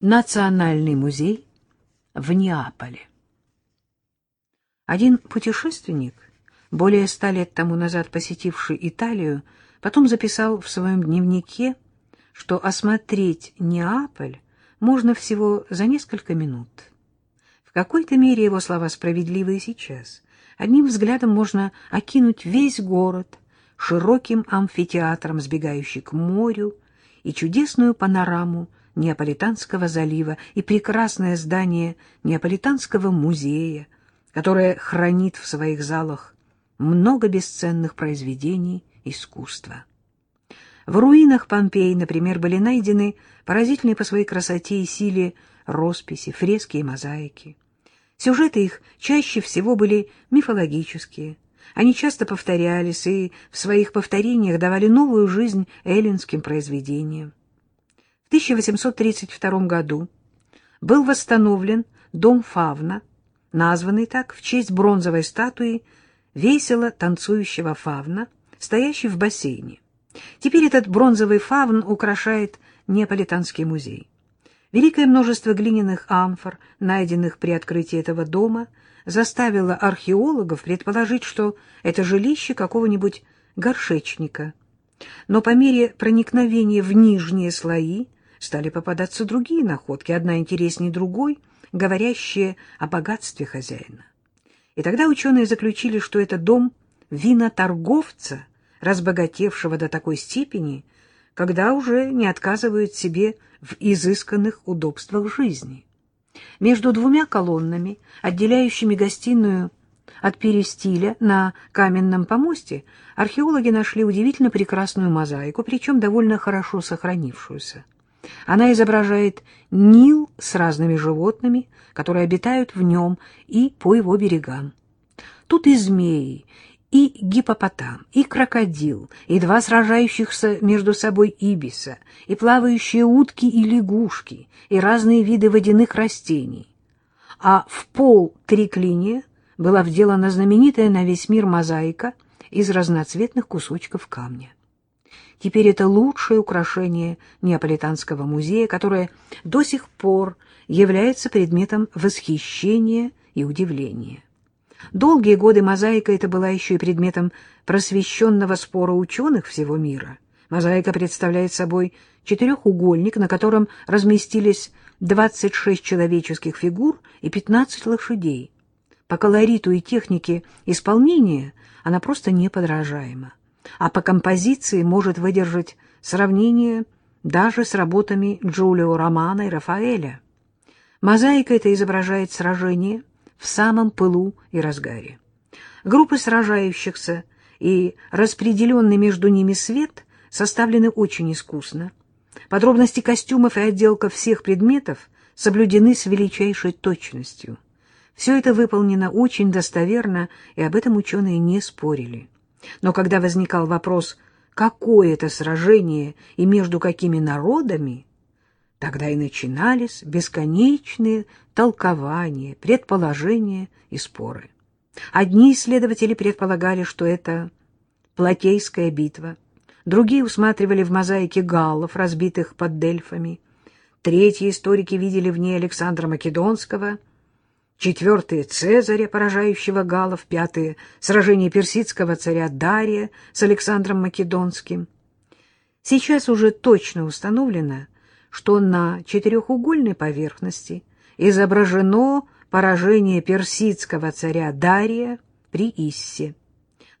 Национальный музей в Неаполе. Один путешественник, более ста лет тому назад посетивший Италию, потом записал в своем дневнике, что осмотреть Неаполь можно всего за несколько минут. В какой-то мере его слова справедливы и сейчас. Одним взглядом можно окинуть весь город широким амфитеатром, сбегающий к морю, и чудесную панораму Неаполитанского залива и прекрасное здание Неаполитанского музея, которое хранит в своих залах много бесценных произведений искусства. В руинах Помпеи, например, были найдены поразительные по своей красоте и силе росписи, фрески и мозаики. Сюжеты их чаще всего были мифологические. Они часто повторялись и в своих повторениях давали новую жизнь эллинским произведениям. В 1832 году был восстановлен дом Фавна, названный так в честь бронзовой статуи весело танцующего фавна, стоящей в бассейне. Теперь этот бронзовый фавн украшает Неаполитанский музей. Великое множество глиняных амфор, найденных при открытии этого дома, заставило археологов предположить, что это жилище какого-нибудь горшечника. Но по мере проникновения в нижние слои стали попадаться другие находки, одна интереснее другой, говорящие о богатстве хозяина. И тогда ученые заключили, что это дом виноторговца, разбогатевшего до такой степени, когда уже не отказывают себе в изысканных удобствах жизни. Между двумя колоннами, отделяющими гостиную от перестиля на каменном помосте, археологи нашли удивительно прекрасную мозаику, причем довольно хорошо сохранившуюся. Она изображает Нил с разными животными, которые обитают в нем и по его берегам. Тут и змеи, и гипопотам, и крокодил, и два сражающихся между собой ибиса, и плавающие утки и лягушки, и разные виды водяных растений. А в пол триклиния была вделана знаменитая на весь мир мозаика из разноцветных кусочков камня. Теперь это лучшее украшение Неаполитанского музея, которое до сих пор является предметом восхищения и удивления. Долгие годы мозаика это была еще и предметом просвещенного спора ученых всего мира. Мозаика представляет собой четырехугольник, на котором разместились 26 человеческих фигур и 15 лошадей. По колориту и технике исполнения она просто неподражаема а по композиции может выдержать сравнение даже с работами Джулио Романа и Рафаэля. Мозаика это изображает сражение в самом пылу и разгаре. Группы сражающихся и распределенный между ними свет составлены очень искусно. Подробности костюмов и отделка всех предметов соблюдены с величайшей точностью. Все это выполнено очень достоверно, и об этом ученые не спорили. Но когда возникал вопрос, какое это сражение и между какими народами, тогда и начинались бесконечные толкования, предположения и споры. Одни исследователи предполагали, что это Платейская битва, другие усматривали в мозаике галлов, разбитых под Дельфами, третьи историки видели в ней Александра Македонского — четвертые — Цезаря, поражающего галлов, пятые — сражение персидского царя Дария с Александром Македонским. Сейчас уже точно установлено, что на четырехугольной поверхности изображено поражение персидского царя Дария при Иссе.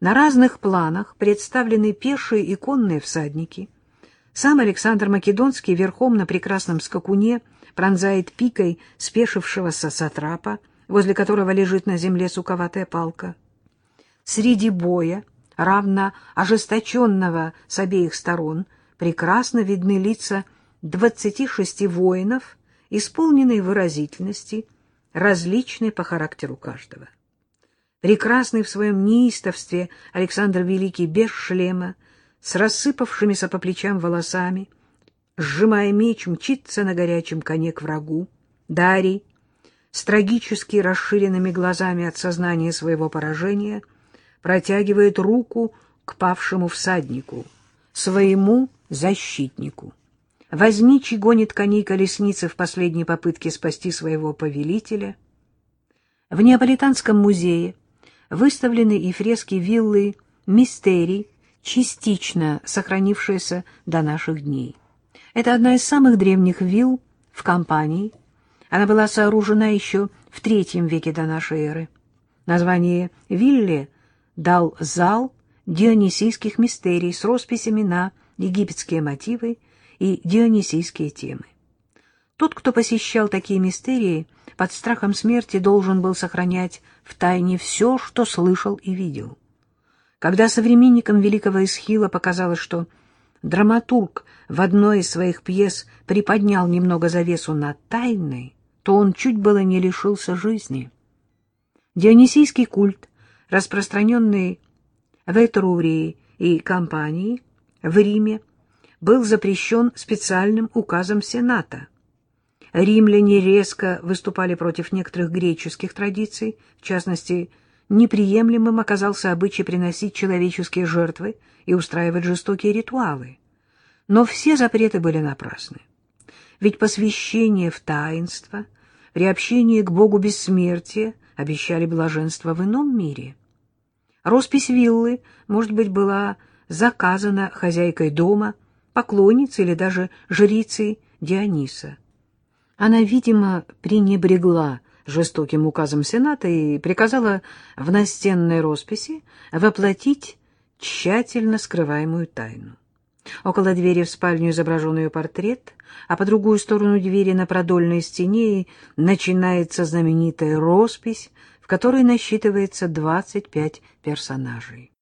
На разных планах представлены пешие и конные всадники. Сам Александр Македонский верхом на прекрасном скакуне пронзает пикой спешившегося сатрапа, возле которого лежит на земле суковатая палка. Среди боя, равно ожесточенного с обеих сторон, прекрасно видны лица двадцати шести воинов, исполненные выразительности, различные по характеру каждого. Прекрасный в своем неистовстве Александр Великий без шлема, с рассыпавшимися по плечам волосами, сжимая меч, мчится на горячем коне к врагу. Дарий, с трагически расширенными глазами от сознания своего поражения, протягивает руку к павшему всаднику, своему защитнику. возничий гонит коней колесницы в последней попытке спасти своего повелителя. В Неаполитанском музее выставлены и фрески виллы «Мистерий», частично сохранившиеся до наших дней. Это одна из самых древних вилл в компании. Она была сооружена еще в третьем веке до нашей эры. Название вилле дал зал дионисийских мистерий с росписями на египетские мотивы и дионисийские темы. Тот, кто посещал такие мистерии, под страхом смерти должен был сохранять в тайне все, что слышал и видел. Когда современникам великого Исхила показалось, что драматург в одной из своих пьес приподнял немного завесу над тайной, то он чуть было не лишился жизни. Дионисийский культ, распространенный в Этрурии и Кампании, в Риме, был запрещен специальным указом Сената. Римляне резко выступали против некоторых греческих традиций, в частности, неприемлемым оказался обычай приносить человеческие жертвы и устраивать жестокие ритуалы. Но все запреты были напрасны. Ведь посвящение в таинство, приобщение к Богу бессмертия обещали блаженство в ином мире. Роспись виллы, может быть, была заказана хозяйкой дома, поклонницей или даже жрицей Диониса. Она, видимо, пренебрегла жестоким указом Сената и приказала в настенной росписи воплотить тщательно скрываемую тайну. Около двери в спальню изображен ее портрет, а по другую сторону двери на продольной стене начинается знаменитая роспись, в которой насчитывается 25 персонажей.